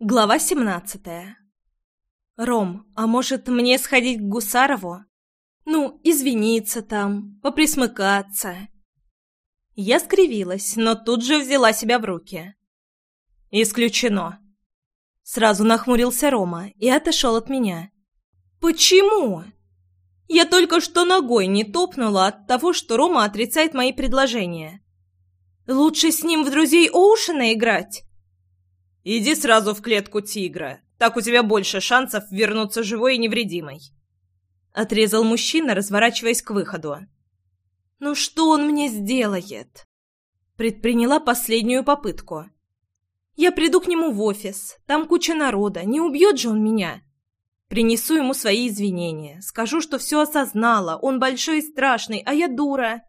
Глава семнадцатая. «Ром, а может, мне сходить к Гусарову? Ну, извиниться там, поприсмыкаться?» Я скривилась, но тут же взяла себя в руки. «Исключено!» Сразу нахмурился Рома и отошел от меня. «Почему?» Я только что ногой не топнула от того, что Рома отрицает мои предложения. «Лучше с ним в друзей Оушена играть?» «Иди сразу в клетку тигра. Так у тебя больше шансов вернуться живой и невредимой». Отрезал мужчина, разворачиваясь к выходу. «Ну что он мне сделает?» Предприняла последнюю попытку. «Я приду к нему в офис. Там куча народа. Не убьет же он меня?» Принесу ему свои извинения. Скажу, что все осознала. Он большой и страшный, а я дура.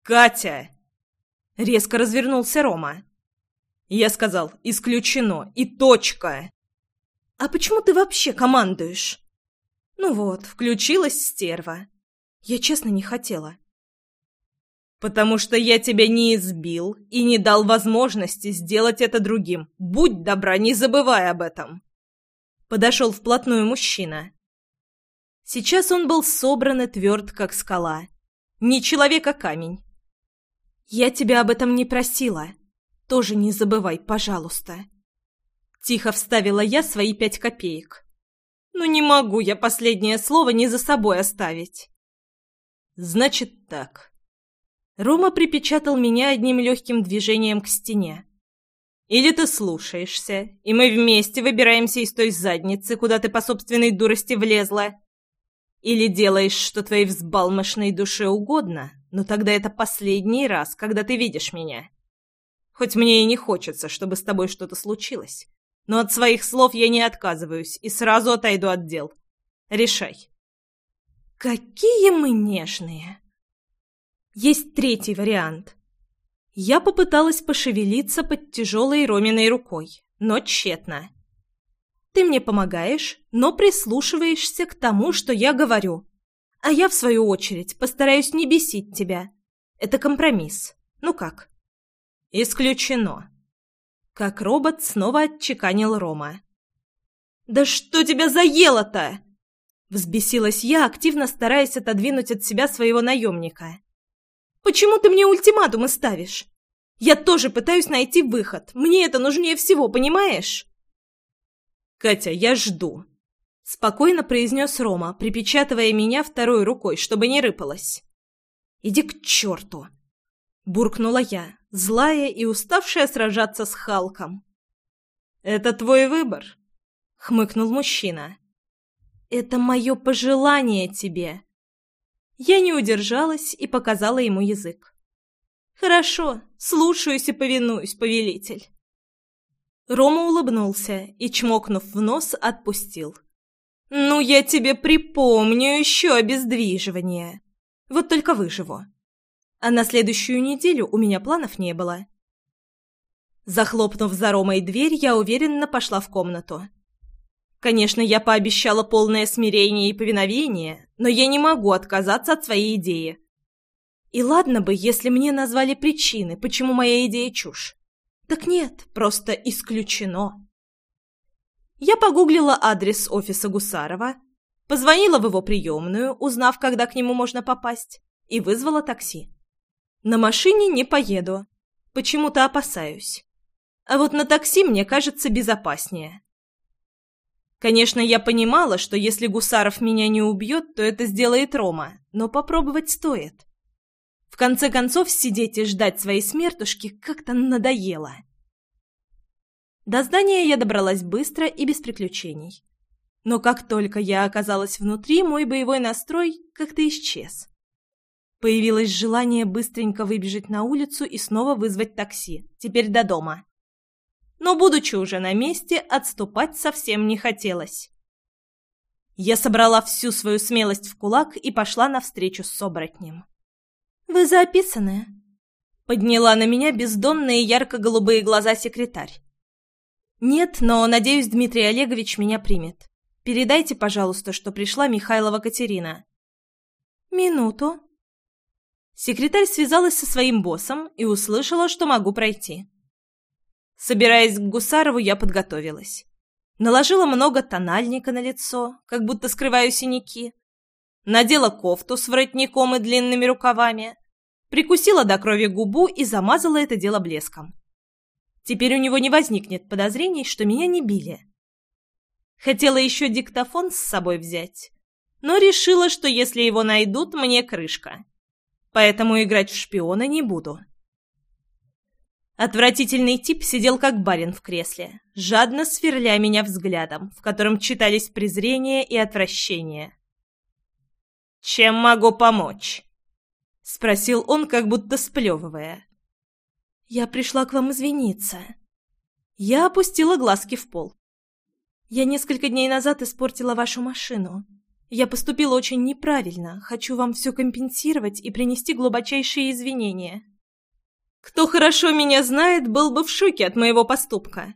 «Катя!» Резко развернулся Рома. Я сказал «исключено» и точка. «А почему ты вообще командуешь?» «Ну вот, включилась стерва. Я честно не хотела». «Потому что я тебя не избил и не дал возможности сделать это другим. Будь добра, не забывай об этом!» Подошел вплотную мужчина. Сейчас он был собран и тверд, как скала. Не человек, а камень. «Я тебя об этом не просила», тоже не забывай, пожалуйста. Тихо вставила я свои пять копеек. Ну не могу я последнее слово не за собой оставить. Значит так. Рома припечатал меня одним легким движением к стене. Или ты слушаешься, и мы вместе выбираемся из той задницы, куда ты по собственной дурости влезла. Или делаешь, что твоей взбалмошной душе угодно, но тогда это последний раз, когда ты видишь меня. Хоть мне и не хочется, чтобы с тобой что-то случилось. Но от своих слов я не отказываюсь и сразу отойду от дел. Решай. Какие мы нежные. Есть третий вариант. Я попыталась пошевелиться под тяжелой Роминой рукой, но тщетно. Ты мне помогаешь, но прислушиваешься к тому, что я говорю. А я, в свою очередь, постараюсь не бесить тебя. Это компромисс. Ну как? «Исключено!» Как робот снова отчеканил Рома. «Да что тебя заело-то?» Взбесилась я, активно стараясь отодвинуть от себя своего наемника. «Почему ты мне ультиматумы ставишь? Я тоже пытаюсь найти выход. Мне это нужнее всего, понимаешь?» «Катя, я жду», — спокойно произнес Рома, припечатывая меня второй рукой, чтобы не рыпалась. «Иди к черту!» — буркнула я, злая и уставшая сражаться с Халком. «Это твой выбор», — хмыкнул мужчина. «Это мое пожелание тебе». Я не удержалась и показала ему язык. «Хорошо, слушаюсь и повинуюсь, повелитель». Рома улыбнулся и, чмокнув в нос, отпустил. «Ну, я тебе припомню еще обездвиживание. Вот только выживу а на следующую неделю у меня планов не было. Захлопнув за Ромой дверь, я уверенно пошла в комнату. Конечно, я пообещала полное смирение и повиновение, но я не могу отказаться от своей идеи. И ладно бы, если мне назвали причины, почему моя идея чушь. Так нет, просто исключено. Я погуглила адрес офиса Гусарова, позвонила в его приемную, узнав, когда к нему можно попасть, и вызвала такси. На машине не поеду. Почему-то опасаюсь. А вот на такси мне кажется безопаснее. Конечно, я понимала, что если Гусаров меня не убьет, то это сделает Рома, но попробовать стоит. В конце концов, сидеть и ждать своей смертушки как-то надоело. До здания я добралась быстро и без приключений. Но как только я оказалась внутри, мой боевой настрой как-то исчез. Появилось желание быстренько выбежать на улицу и снова вызвать такси, теперь до дома. Но, будучи уже на месте, отступать совсем не хотелось. Я собрала всю свою смелость в кулак и пошла навстречу с оборотнем. «Вы записаны?» Подняла на меня бездонные ярко-голубые глаза секретарь. «Нет, но, надеюсь, Дмитрий Олегович меня примет. Передайте, пожалуйста, что пришла Михайлова Катерина». «Минуту», Секретарь связалась со своим боссом и услышала, что могу пройти. Собираясь к Гусарову, я подготовилась. Наложила много тональника на лицо, как будто скрываю синяки. Надела кофту с воротником и длинными рукавами. Прикусила до крови губу и замазала это дело блеском. Теперь у него не возникнет подозрений, что меня не били. Хотела еще диктофон с собой взять, но решила, что если его найдут, мне крышка. Поэтому играть в шпиона не буду. Отвратительный тип сидел как барин в кресле, жадно сверля меня взглядом, в котором читались презрение и отвращение. «Чем могу помочь?» — спросил он, как будто сплевывая. «Я пришла к вам извиниться». Я опустила глазки в пол. «Я несколько дней назад испортила вашу машину. Я поступила очень неправильно. Хочу вам все компенсировать и принести глубочайшие извинения». Кто хорошо меня знает, был бы в шоке от моего поступка.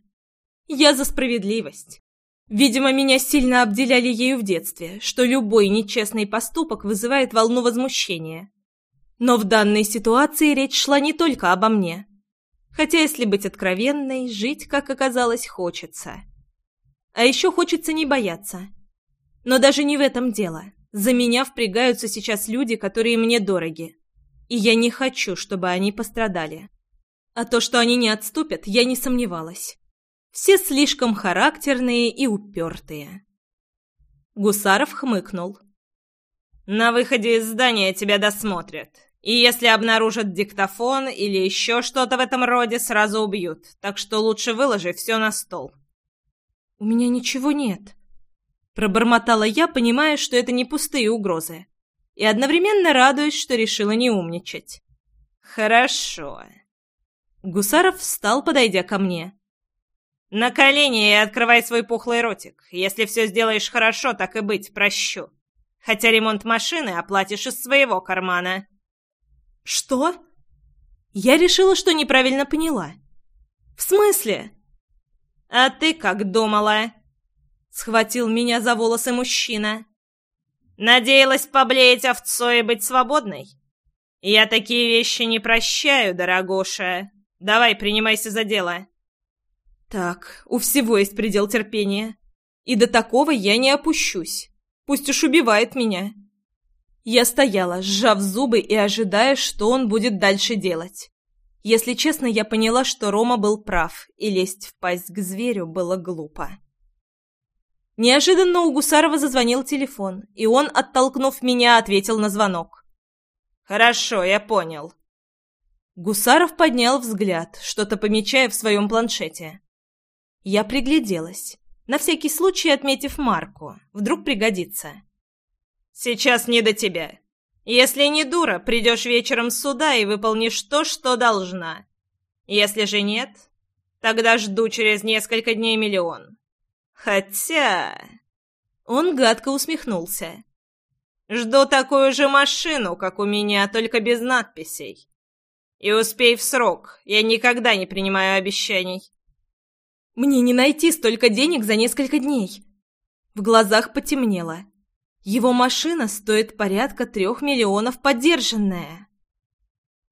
Я за справедливость. Видимо, меня сильно обделяли ею в детстве, что любой нечестный поступок вызывает волну возмущения. Но в данной ситуации речь шла не только обо мне. Хотя, если быть откровенной, жить, как оказалось, хочется. А еще хочется не бояться. Но даже не в этом дело. За меня впрягаются сейчас люди, которые мне дороги и я не хочу, чтобы они пострадали. А то, что они не отступят, я не сомневалась. Все слишком характерные и упертые. Гусаров хмыкнул. «На выходе из здания тебя досмотрят. И если обнаружат диктофон или еще что-то в этом роде, сразу убьют. Так что лучше выложи все на стол». «У меня ничего нет», — пробормотала я, понимая, что это не пустые угрозы и одновременно радуясь, что решила не умничать. «Хорошо». Гусаров встал, подойдя ко мне. «На колени и открывай свой пухлый ротик. Если все сделаешь хорошо, так и быть, прощу. Хотя ремонт машины оплатишь из своего кармана». «Что?» Я решила, что неправильно поняла. «В смысле?» «А ты как думала?» Схватил меня за волосы мужчина. Надеялась поблеять овцой и быть свободной? Я такие вещи не прощаю, дорогуша. Давай, принимайся за дело. Так, у всего есть предел терпения. И до такого я не опущусь. Пусть уж убивает меня. Я стояла, сжав зубы и ожидая, что он будет дальше делать. Если честно, я поняла, что Рома был прав, и лезть в пасть к зверю было глупо. Неожиданно у Гусарова зазвонил телефон, и он, оттолкнув меня, ответил на звонок. «Хорошо, я понял». Гусаров поднял взгляд, что-то помечая в своем планшете. Я пригляделась, на всякий случай отметив марку, вдруг пригодится. «Сейчас не до тебя. Если не дура, придешь вечером сюда и выполнишь то, что должна. Если же нет, тогда жду через несколько дней миллион. Хотя...» Он гадко усмехнулся. «Жду такую же машину, как у меня, только без надписей. И успей в срок, я никогда не принимаю обещаний». «Мне не найти столько денег за несколько дней». В глазах потемнело. Его машина стоит порядка трех миллионов подержанная.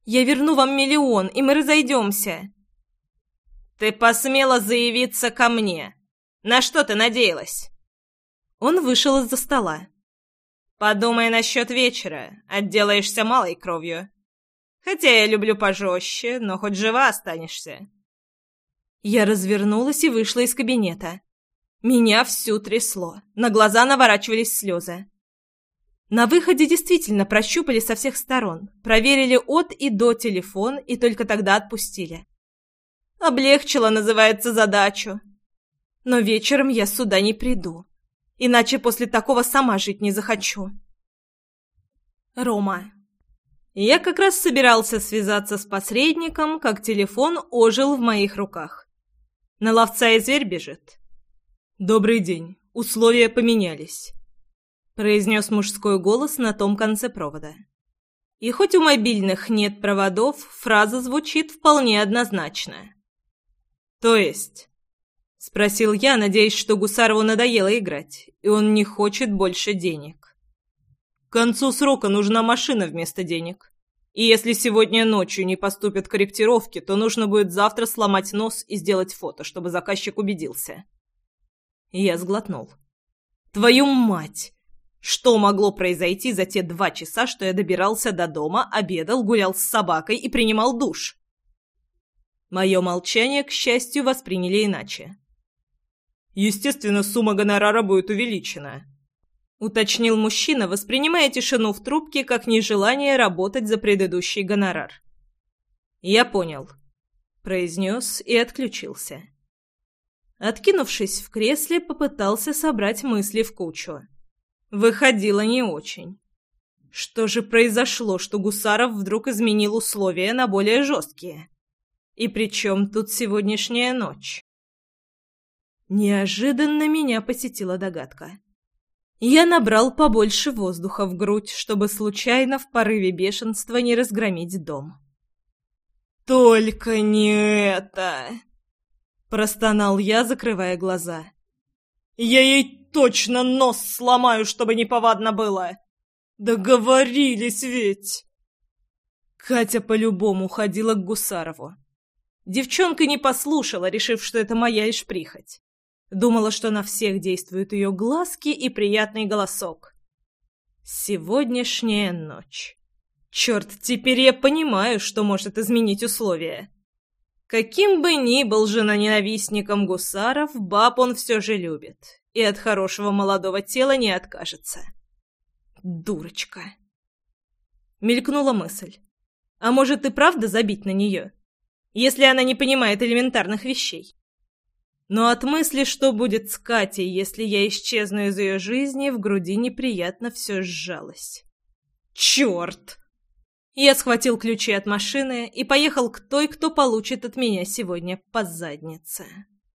Я верну вам миллион, и мы разойдемся. Ты посмела заявиться ко мне, на что ты надеялась?» Он вышел из-за стола. «Подумай насчет вечера. Отделаешься малой кровью. Хотя я люблю пожестче, но хоть жива останешься». Я развернулась и вышла из кабинета. Меня всю трясло. На глаза наворачивались слезы. На выходе действительно прощупали со всех сторон, проверили от и до телефон и только тогда отпустили. Облегчило, называется, задачу. Но вечером я сюда не приду. Иначе после такого сама жить не захочу. Рома. Я как раз собирался связаться с посредником, как телефон ожил в моих руках. На ловца и зверь бежит. «Добрый день. Условия поменялись», — произнес мужской голос на том конце провода. И хоть у мобильных нет проводов, фраза звучит вполне однозначно. «То есть?» — спросил я, надеясь, что Гусарову надоело играть, и он не хочет больше денег. «К концу срока нужна машина вместо денег. И если сегодня ночью не поступят корректировки, то нужно будет завтра сломать нос и сделать фото, чтобы заказчик убедился. Я сглотнул. Твою мать! Что могло произойти за те два часа, что я добирался до дома, обедал, гулял с собакой и принимал душ? Мое молчание, к счастью, восприняли иначе. Естественно, сумма гонорара будет увеличена уточнил мужчина, воспринимая тишину в трубке как нежелание работать за предыдущий гонорар. «Я понял», — произнес и отключился. Откинувшись в кресле, попытался собрать мысли в кучу. Выходило не очень. Что же произошло, что Гусаров вдруг изменил условия на более жесткие? И при чем тут сегодняшняя ночь? Неожиданно меня посетила догадка. Я набрал побольше воздуха в грудь, чтобы случайно в порыве бешенства не разгромить дом. «Только не это!» — простонал я, закрывая глаза. «Я ей точно нос сломаю, чтобы неповадно было! Договорились ведь!» Катя по-любому ходила к Гусарову. Девчонка не послушала, решив, что это моя лишь прихоть. Думала, что на всех действуют ее глазки и приятный голосок. Сегодняшняя ночь. Черт, теперь я понимаю, что может изменить условия. Каким бы ни был жена-ненавистником гусаров, баб он все же любит. И от хорошего молодого тела не откажется. Дурочка. Мелькнула мысль. А может и правда забить на нее? Если она не понимает элементарных вещей. Но от мысли, что будет с Катей, если я исчезну из ее жизни, в груди неприятно все сжалось. «Черт!» Я схватил ключи от машины и поехал к той, кто получит от меня сегодня по заднице.